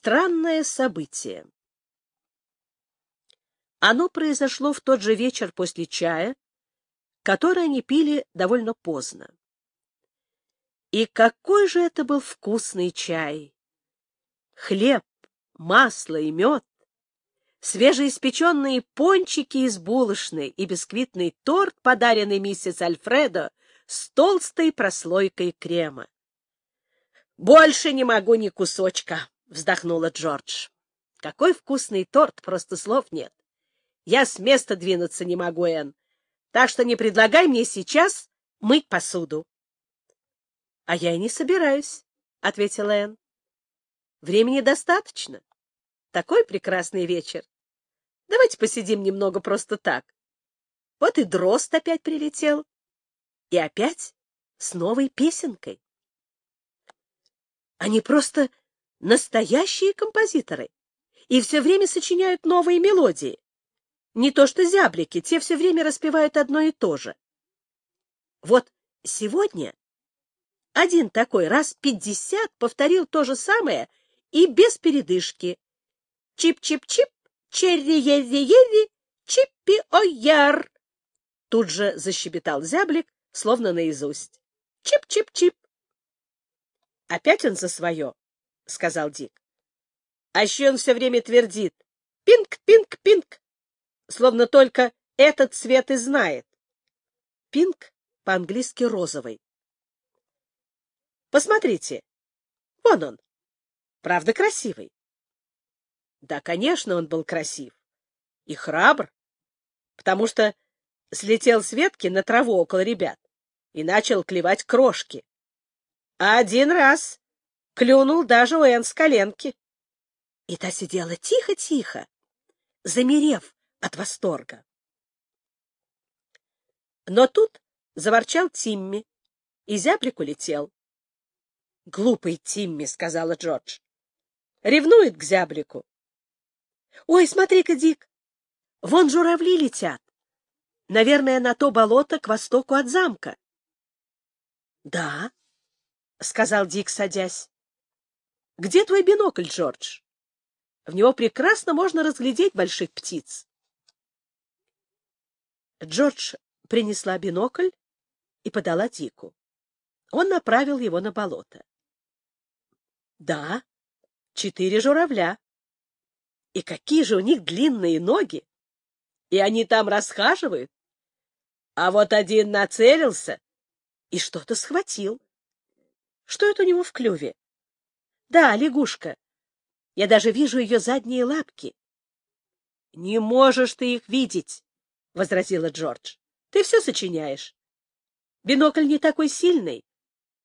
Странное событие. Оно произошло в тот же вечер после чая, который они пили довольно поздно. И какой же это был вкусный чай! Хлеб, масло и мед, свежеиспеченные пончики из булочной и бисквитный торт, подаренный миссис Альфредо, с толстой прослойкой крема. «Больше не могу ни кусочка», — вздохнула Джордж. «Какой вкусный торт, просто слов нет. Я с места двинуться не могу, Энн, так что не предлагай мне сейчас мыть посуду». «А я и не собираюсь», — ответила Энн. «Времени достаточно. Такой прекрасный вечер. Давайте посидим немного просто так. Вот и дрозд опять прилетел. И опять с новой песенкой. Они просто настоящие композиторы и все время сочиняют новые мелодии. Не то что зяблики, те все время распевают одно и то же. Вот сегодня один такой раз пятьдесят повторил то же самое и без передышки. Чип-чип-чип, черри-ери-ери, чиппи-о-яр. Тут же защебетал зяблик, словно наизусть. Чип-чип-чип. Опять он за свое, — сказал Дик. А еще он все время твердит «pink-pink-pink», словно только этот цвет и знает. Pink по-английски розовый. Посмотрите, вон он, правда красивый. Да, конечно, он был красив и храбр, потому что слетел с ветки на траву около ребят и начал клевать крошки. Один раз клюнул даже Энн с коленки. И та сидела тихо-тихо, замерев от восторга. Но тут заворчал Тимми, и зяблик улетел. — Глупый Тимми, — сказала Джордж. — Ревнует к зяблику. — Ой, смотри-ка, Дик, вон журавли летят. Наверное, на то болото к востоку от замка. — Да, — сказал Дик, садясь. — Где твой бинокль, Джордж? В него прекрасно можно разглядеть больших птиц. Джордж принесла бинокль и подала Дику. Он направил его на болото. — Да, четыре журавля. И какие же у них длинные ноги! И они там расхаживают. А вот один нацелился и что-то схватил. Что это у него в клюве? Да, лягушка. Я даже вижу ее задние лапки. — Не можешь ты их видеть, — возразила Джордж. — Ты все сочиняешь. Бинокль не такой сильный,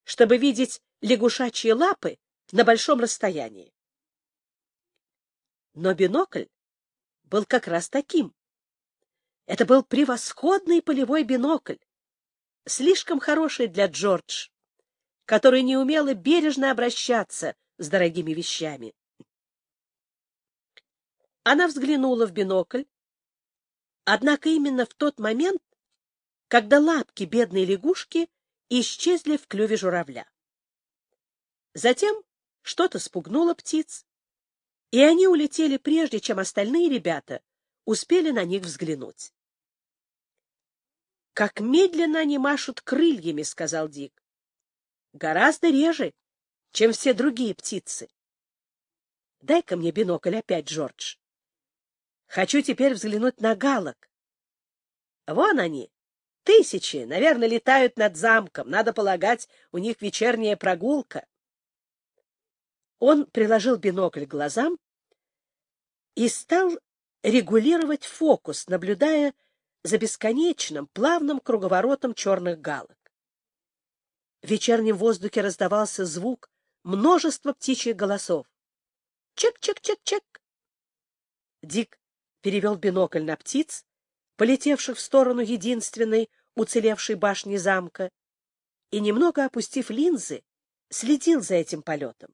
чтобы видеть лягушачьи лапы на большом расстоянии. Но бинокль был как раз таким. Это был превосходный полевой бинокль, слишком хороший для Джордж который не умела бережно обращаться с дорогими вещами. Она взглянула в бинокль, однако именно в тот момент, когда лапки бедной лягушки исчезли в клюве журавля. Затем что-то спугнуло птиц, и они улетели прежде, чем остальные ребята успели на них взглянуть. «Как медленно они машут крыльями», — сказал Дик гораздо реже, чем все другие птицы. Дай-ка мне бинокль опять, Джордж. Хочу теперь взглянуть на галок. Вон они, тысячи, наверное, летают над замком. Надо полагать, у них вечерняя прогулка. Он приложил бинокль к глазам и стал регулировать фокус, наблюдая за бесконечным плавным круговоротом черных галок. В вечернем воздухе раздавался звук множества птичьих голосов. Чек-чек-чек-чек. Дик перевел бинокль на птиц, полетевших в сторону единственной уцелевшей башни замка, и, немного опустив линзы, следил за этим полетом.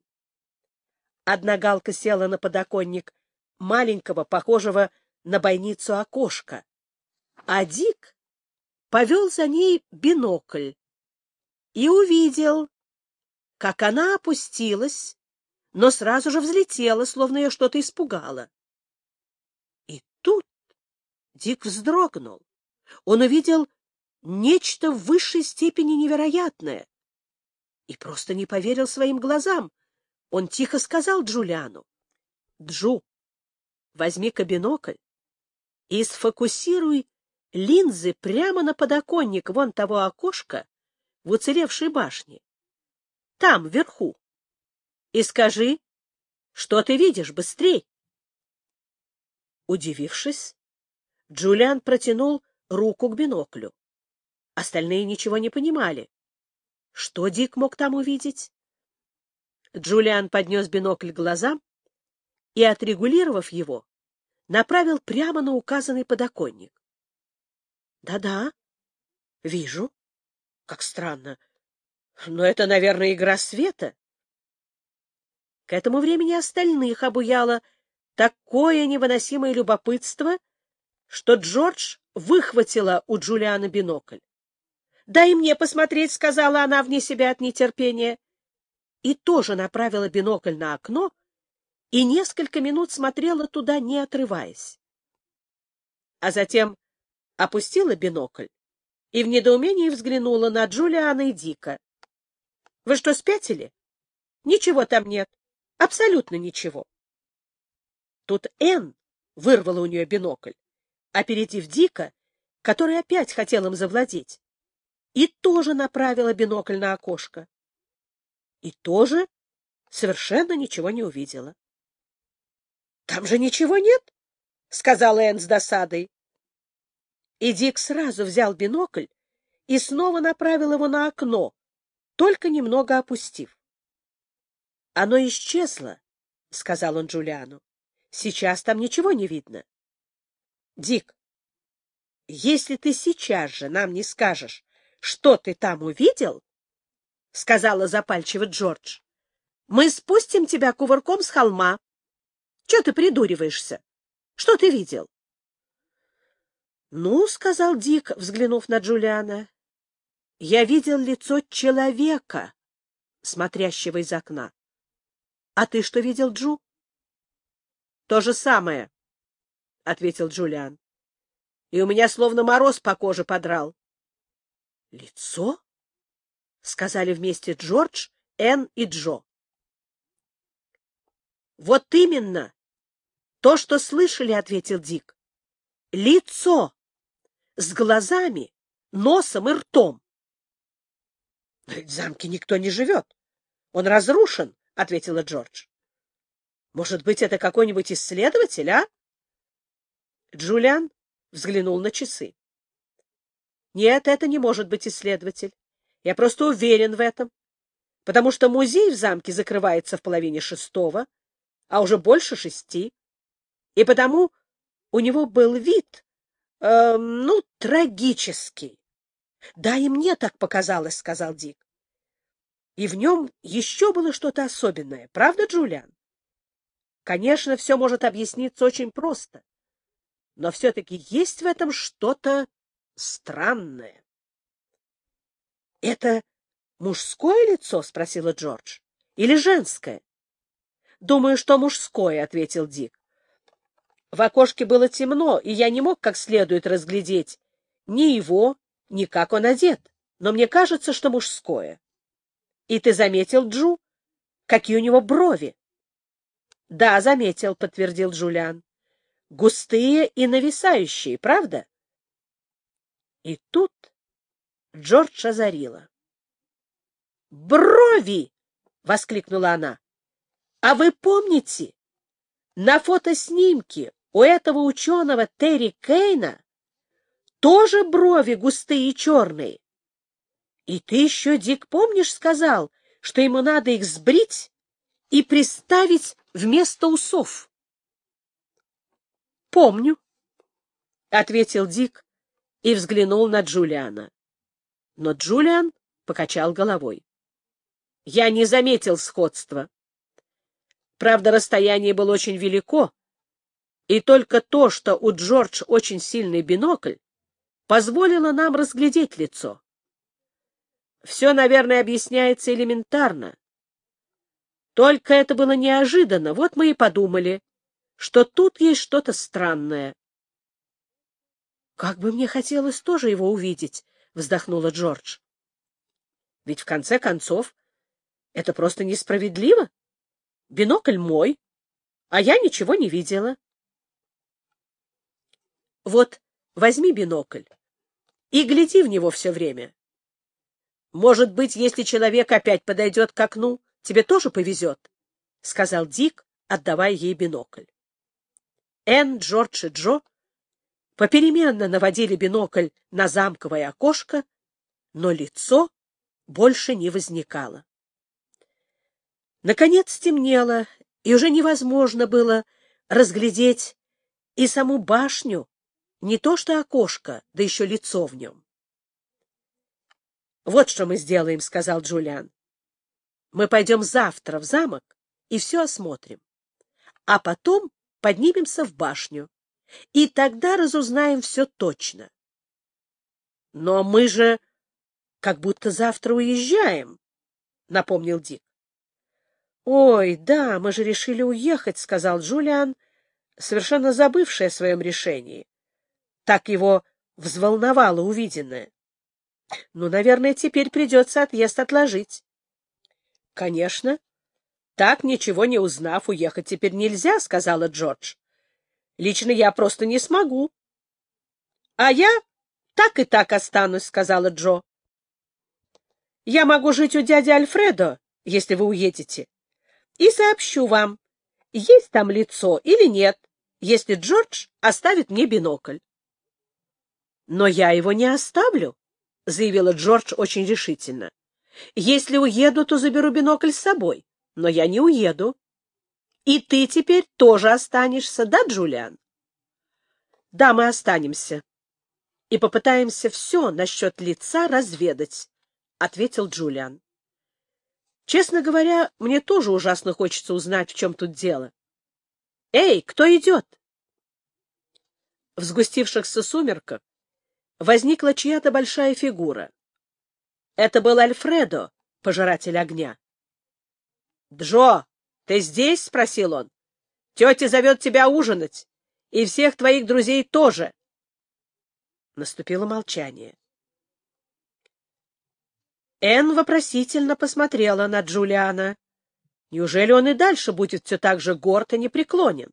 Одна галка села на подоконник маленького, похожего на бойницу окошка, а Дик повел за ней бинокль, и увидел, как она опустилась но сразу же взлетела, словно ее что-то испугало. И тут Дик вздрогнул. Он увидел нечто в высшей степени невероятное и просто не поверил своим глазам. Он тихо сказал Джулиану, «Джу, возьми-ка бинокль и сфокусируй линзы прямо на подоконник вон того окошка в уцелевшей башне. Там, вверху. И скажи, что ты видишь, быстрей. Удивившись, Джулиан протянул руку к биноклю. Остальные ничего не понимали. Что Дик мог там увидеть? Джулиан поднес бинокль к глазам и, отрегулировав его, направил прямо на указанный подоконник. Да — Да-да, вижу. Как странно. Но это, наверное, игра света. К этому времени остальных обуяло такое невыносимое любопытство, что Джордж выхватила у Джулиана бинокль. «Дай мне посмотреть», — сказала она вне себя от нетерпения. И тоже направила бинокль на окно и несколько минут смотрела туда, не отрываясь. А затем опустила бинокль и в недоумении взглянула на Джулиана и Дика. — Вы что, спятили? — Ничего там нет. Абсолютно ничего. Тут Энн вырвала у нее бинокль, опередив Дика, который опять хотел им завладеть и тоже направила бинокль на окошко. И тоже совершенно ничего не увидела. — Там же ничего нет, — сказала Энн с досадой. И Дик сразу взял бинокль и снова направил его на окно, только немного опустив. — Оно исчезло, — сказал он Джулиану. — Сейчас там ничего не видно. — Дик, если ты сейчас же нам не скажешь, что ты там увидел, — сказала запальчиво Джордж, — мы спустим тебя кувырком с холма. Чего ты придуриваешься? Что ты видел? — Ну, — сказал Дик, взглянув на Джулиана, — я видел лицо человека, смотрящего из окна. — А ты что видел, Джу? — То же самое, — ответил Джулиан. — И у меня словно мороз по коже подрал. — Лицо? — сказали вместе Джордж, Энн и Джо. — Вот именно! То, что слышали, — ответил Дик. — Лицо! С глазами, носом и ртом. — Но ведь в замке никто не живет. Он разрушен, — ответила Джордж. — Может быть, это какой-нибудь исследователь, а? Джулиан взглянул на часы. Нет, это не может быть исследователь. Я просто уверен в этом. Потому что музей в замке закрывается в половине шестого, а уже больше шести. И потому у него был вид, э, ну, трагический. — Да, и мне так показалось, — сказал Дик. И в нем еще было что-то особенное. Правда, Джулиан? Конечно, все может объясниться очень просто. Но все-таки есть в этом что-то странное. — Это мужское лицо? — спросила Джордж. — Или женское? — Думаю, что мужское, — ответил Дик. В окошке было темно, и я не мог как следует разглядеть ни его, ни как он одет, но мне кажется, что мужское. И ты заметил, Джу, какие у него брови? — Да, заметил, — подтвердил Джулиан. — Густые и нависающие, правда? И тут Джордж озарила. «Брови!» — воскликнула она. «А вы помните, на фотоснимке у этого ученого Терри Кейна тоже брови густые и черные? И ты еще, Дик, помнишь, сказал, что ему надо их сбрить и приставить вместо усов?» «Помню», — ответил Дик, и взглянул на Джулиана. Но Джулиан покачал головой. Я не заметил сходства. Правда, расстояние было очень велико, и только то, что у Джордж очень сильный бинокль, позволило нам разглядеть лицо. Все, наверное, объясняется элементарно. Только это было неожиданно, вот мы и подумали, что тут есть что-то странное. — Как бы мне хотелось тоже его увидеть, — вздохнула Джордж. — Ведь в конце концов это просто несправедливо. Бинокль мой, а я ничего не видела. Вот возьми бинокль и гляди в него все время. Может быть, если человек опять подойдет к окну, тебе тоже повезет, — сказал Дик, отдавая ей бинокль. Энн, Джордж и Джо попеременно наводили бинокль на замковое окошко, но лицо больше не возникало. Наконец стемнело, и уже невозможно было разглядеть и саму башню, не то что окошко, да еще лицо в нем. — Вот что мы сделаем, — сказал Джулиан. — Мы пойдем завтра в замок и все осмотрим, а потом поднимемся в башню, и тогда разузнаем все точно. — Но мы же как будто завтра уезжаем, — напомнил Дик. «Ой, да, мы же решили уехать», — сказал Джулиан, совершенно забывший о своем решении. Так его взволновало увиденное. «Ну, наверное, теперь придется отъезд отложить». «Конечно. Так, ничего не узнав, уехать теперь нельзя», — сказала Джордж. «Лично я просто не смогу». «А я так и так останусь», — сказала Джо. «Я могу жить у дяди Альфредо, если вы уедете и сообщу вам, есть там лицо или нет, если Джордж оставит мне бинокль. — Но я его не оставлю, — заявила Джордж очень решительно. — Если уеду, то заберу бинокль с собой, но я не уеду. И ты теперь тоже останешься, да, Джулиан? — Да, мы останемся. И попытаемся все насчет лица разведать, — ответил Джулиан. Честно говоря, мне тоже ужасно хочется узнать, в чем тут дело. Эй, кто идет? В сгустившихся сумерках возникла чья-то большая фигура. Это был Альфредо, пожиратель огня. — Джо, ты здесь? — спросил он. — Тетя зовет тебя ужинать, и всех твоих друзей тоже. Наступило молчание. Энн вопросительно посмотрела на Джулиана. Неужели он и дальше будет все так же горд и непреклонен?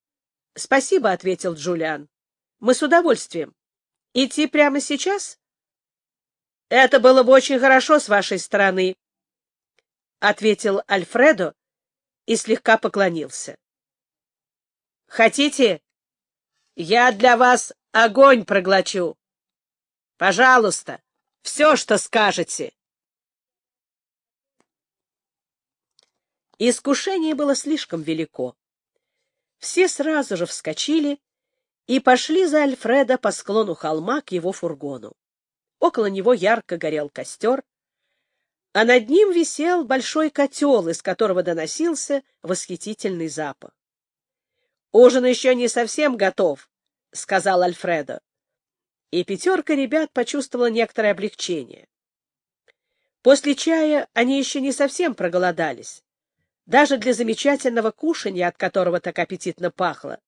— Спасибо, — ответил Джулиан. — Мы с удовольствием. Идти прямо сейчас? — Это было бы очень хорошо с вашей стороны, — ответил Альфредо и слегка поклонился. — Хотите? Я для вас огонь проглочу. Пожалуйста, все, что скажете. Искушение было слишком велико. Все сразу же вскочили и пошли за Альфреда по склону холма к его фургону. Около него ярко горел костер, а над ним висел большой котел, из которого доносился восхитительный запах. — Ужин еще не совсем готов, — сказал Альфредо. И пятерка ребят почувствовала некоторое облегчение. После чая они еще не совсем проголодались даже для замечательного кушанья, от которого так аппетитно пахло.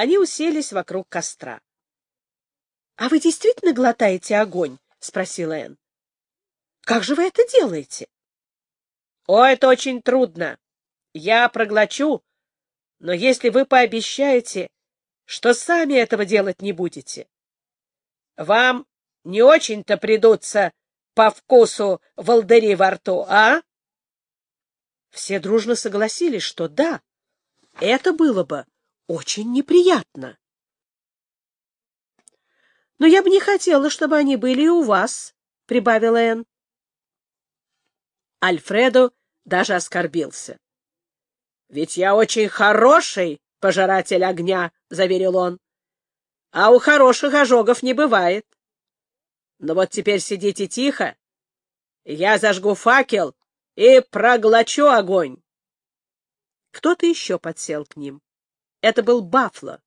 Они уселись вокруг костра. — А вы действительно глотаете огонь? — спросила Энн. — Как же вы это делаете? — О, это очень трудно. Я проглочу, но если вы пообещаете, что сами этого делать не будете. Вам не очень-то придутся по вкусу волдыри во рту, а? Все дружно согласились, что да, это было бы очень неприятно. «Но я бы не хотела, чтобы они были и у вас», — прибавила Энн. Альфредо даже оскорбился. «Ведь я очень хороший пожиратель огня», — заверил он. «А у хороших ожогов не бывает. Но вот теперь сидите тихо. Я зажгу факел и проглочу огонь. Кто-то еще подсел к ним. Это был Бафло.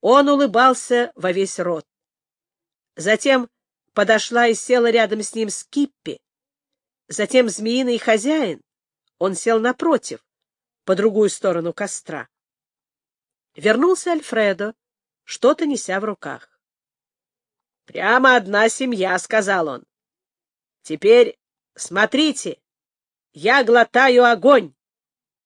Он улыбался во весь рот. Затем подошла и села рядом с ним Скиппи. Затем змеиный хозяин. Он сел напротив, по другую сторону костра. Вернулся Альфредо, что-то неся в руках. — Прямо одна семья, — сказал он. — Теперь смотрите, я глотаю огонь.